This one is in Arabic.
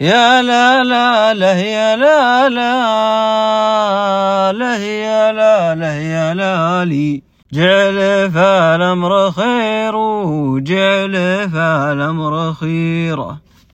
يا لا لا لا يا لا لا لا يا لا لا يا لا لي. جعل فالأمر خير وجعل فالأمر خيره